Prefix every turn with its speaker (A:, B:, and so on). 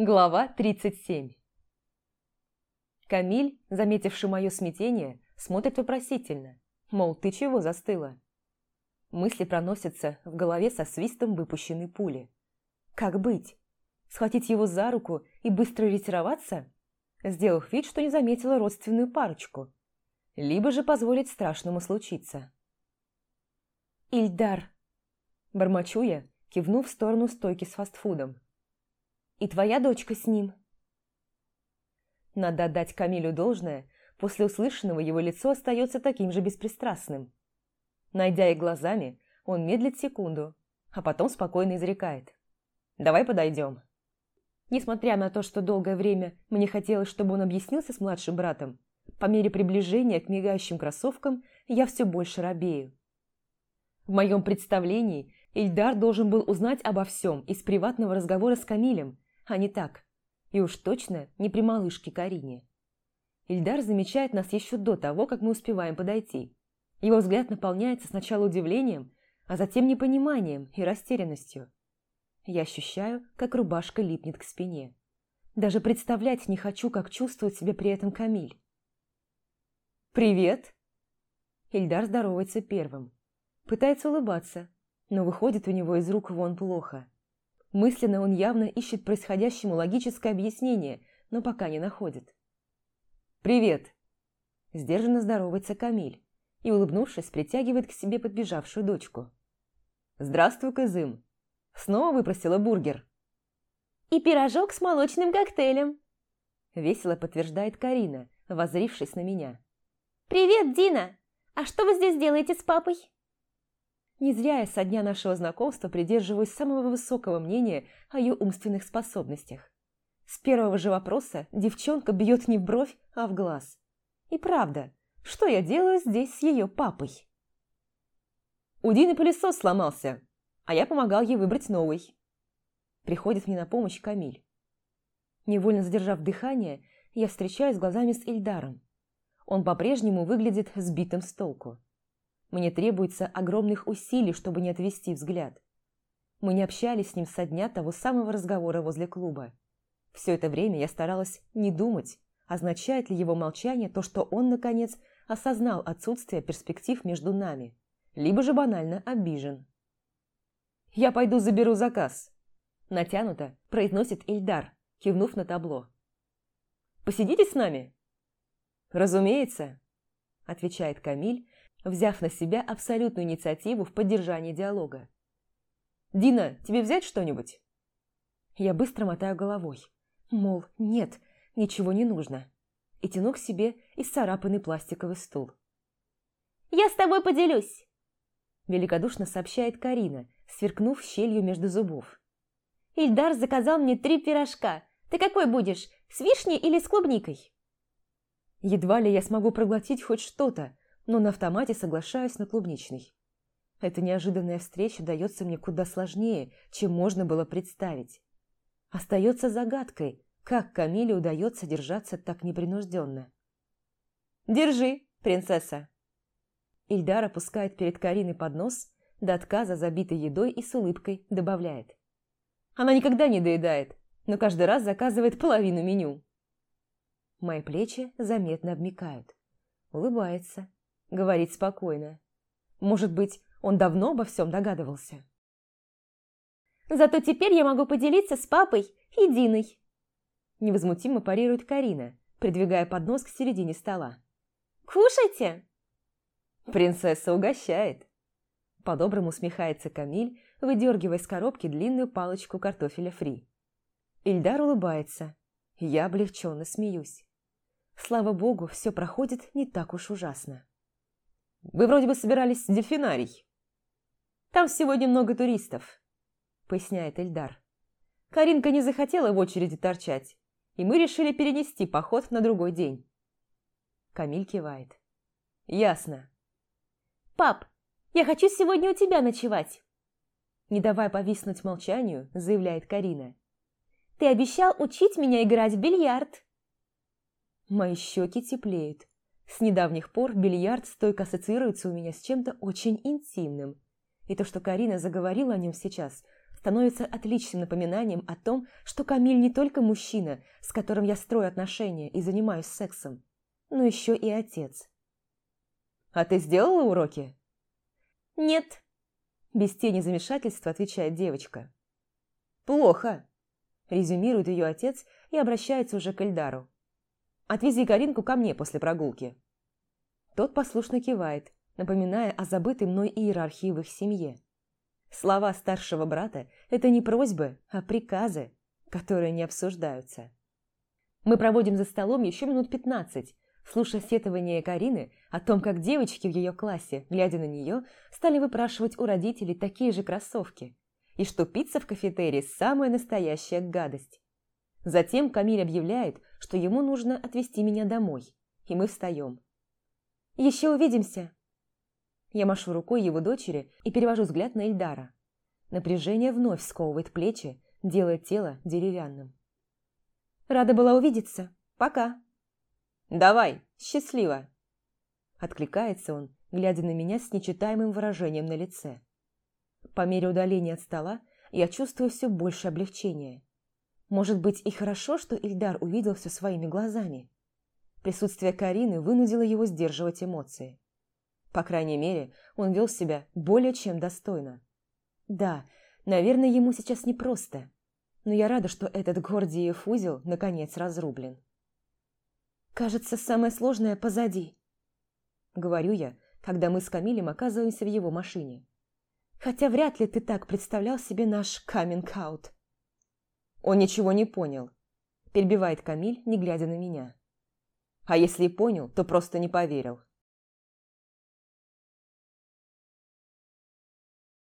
A: Глава 37 Камиль, заметивший мое смятение, смотрит вопросительно, мол, ты чего застыла? Мысли проносятся в голове со свистом выпущенной пули. Как быть? Схватить его за руку и быстро ретироваться? Сделав вид, что не заметила родственную парочку. Либо же позволить страшному случиться. «Ильдар!» Бормочу я, кивнув в сторону стойки с фастфудом. И твоя дочка с ним. Надо отдать Камилю должное, после услышанного его лицо остается таким же беспристрастным. Найдя их глазами, он медлит секунду, а потом спокойно изрекает. «Давай подойдем». Несмотря на то, что долгое время мне хотелось, чтобы он объяснился с младшим братом, по мере приближения к мигающим кроссовкам я все больше робею. В моем представлении Ильдар должен был узнать обо всем из приватного разговора с Камилем, а не так. И уж точно не при малышке Карине. Ильдар замечает нас еще до того, как мы успеваем подойти. Его взгляд наполняется сначала удивлением, а затем непониманием и растерянностью. Я ощущаю, как рубашка липнет к спине. Даже представлять не хочу, как чувствует себя при этом Камиль. «Привет!» Ильдар здоровается первым. Пытается улыбаться, но выходит у него из рук вон плохо. Мысленно он явно ищет происходящему логическое объяснение, но пока не находит. «Привет!» Сдержанно здоровается Камиль и, улыбнувшись, притягивает к себе подбежавшую дочку. «Здравствуй, Кызым! Снова выпросила бургер?»
B: «И пирожок с молочным коктейлем!»
A: Весело подтверждает Карина, возрившись на меня.
B: «Привет, Дина! А что вы здесь делаете с папой?»
A: Не зря я со дня нашего знакомства придерживаюсь самого высокого мнения о ее умственных способностях. С первого же вопроса девчонка бьет не в бровь, а в глаз. И правда, что я делаю здесь с ее папой? У Дины пылесос сломался, а я помогал ей выбрать новый. Приходит мне на помощь Камиль. Невольно задержав дыхание, я встречаюсь глазами с Ильдаром. Он по-прежнему выглядит сбитым с толку. Мне требуется огромных усилий, чтобы не отвести взгляд. Мы не общались с ним со дня того самого разговора возле клуба. Все это время я старалась не думать, означает ли его молчание то, что он, наконец, осознал отсутствие перспектив между нами, либо же банально обижен. «Я пойду заберу заказ», – натянуто произносит Ильдар, кивнув на табло. «Посидите с нами?» «Разумеется», – отвечает Камиль, взяв на себя абсолютную инициативу в поддержании диалога. «Дина, тебе взять что-нибудь?» Я быстро мотаю головой. Мол, нет, ничего не нужно. И тяну к себе исцарапанный пластиковый стул.
B: «Я с тобой поделюсь!»
A: Великодушно сообщает Карина, сверкнув щелью между зубов.
B: «Ильдар заказал мне три пирожка. Ты какой будешь, с вишней или с клубникой?»
A: Едва ли я смогу проглотить хоть что-то, но на автомате соглашаюсь на клубничный. Эта неожиданная встреча дается мне куда сложнее, чем можно было представить. Остается загадкой, как Камиле удается держаться так непринужденно. «Держи, принцесса!» Ильдар опускает перед Кариной поднос, до отказа забитой едой и с улыбкой добавляет. Она никогда не доедает, но каждый раз заказывает половину меню. Мои плечи заметно обмикают. Улыбается, Говорит спокойно. Может быть, он давно обо всем догадывался.
B: «Зато теперь я могу поделиться с папой и Диной!»
A: Невозмутимо парирует Карина, придвигая поднос к середине стола.
B: «Кушайте!»
A: «Принцесса угощает!» По-доброму усмехается Камиль, выдергивая из коробки длинную палочку картофеля фри. Ильдар улыбается. Я облегченно смеюсь. Слава богу, все проходит не так уж ужасно. Вы вроде бы собирались в дельфинарий. Там сегодня много туристов, поясняет Эльдар. Каринка не захотела в очереди торчать, и мы решили перенести поход на другой день. Камиль кивает. Ясно.
B: Пап, я хочу сегодня у тебя ночевать.
A: Не давая повиснуть молчанию, заявляет Карина.
B: Ты обещал учить меня играть в бильярд.
A: Мои щеки теплеют. С недавних пор бильярд стойко ассоциируется у меня с чем-то очень интимным. И то, что Карина заговорила о нем сейчас, становится отличным напоминанием о том, что Камиль не только мужчина, с которым я строю отношения и занимаюсь сексом, но еще и отец. «А ты сделала уроки?»
B: «Нет», – без тени замешательства отвечает девочка.
A: «Плохо», – резюмирует ее отец и обращается уже к Эльдару. «Отвези Каринку ко мне после прогулки». Тот послушно кивает, напоминая о забытой мной иерархии в их семье. Слова старшего брата – это не просьбы, а приказы, которые не обсуждаются. Мы проводим за столом еще минут пятнадцать, слушая сетования Карины о том, как девочки в ее классе, глядя на нее, стали выпрашивать у родителей такие же кроссовки, и что пицца в кафетерии – самая настоящая гадость. Затем Камиль объявляет, что ему нужно отвезти меня домой, и мы встаем.
B: «Еще увидимся!»
A: Я машу рукой его дочери и перевожу взгляд на Эльдара. Напряжение вновь сковывает плечи, делая тело деревянным.
B: «Рада была увидеться. Пока!»
A: «Давай, счастливо!» Откликается он, глядя на меня с нечитаемым выражением на лице. По мере удаления от стола я чувствую все больше облегчения. Может быть и хорошо, что Ильдар увидел все своими глазами. Присутствие Карины вынудило его сдерживать эмоции. По крайней мере, он вел себя более чем достойно. Да, наверное, ему сейчас непросто, но я рада, что этот Гордиев узел наконец разрублен.
B: «Кажется, самое сложное позади», — говорю я, когда мы с Камилем оказываемся в его машине. «Хотя вряд ли ты так представлял себе наш каминг-аут».
A: Он ничего не понял, перебивает Камиль, не глядя на меня. А если и понял, то просто не поверил.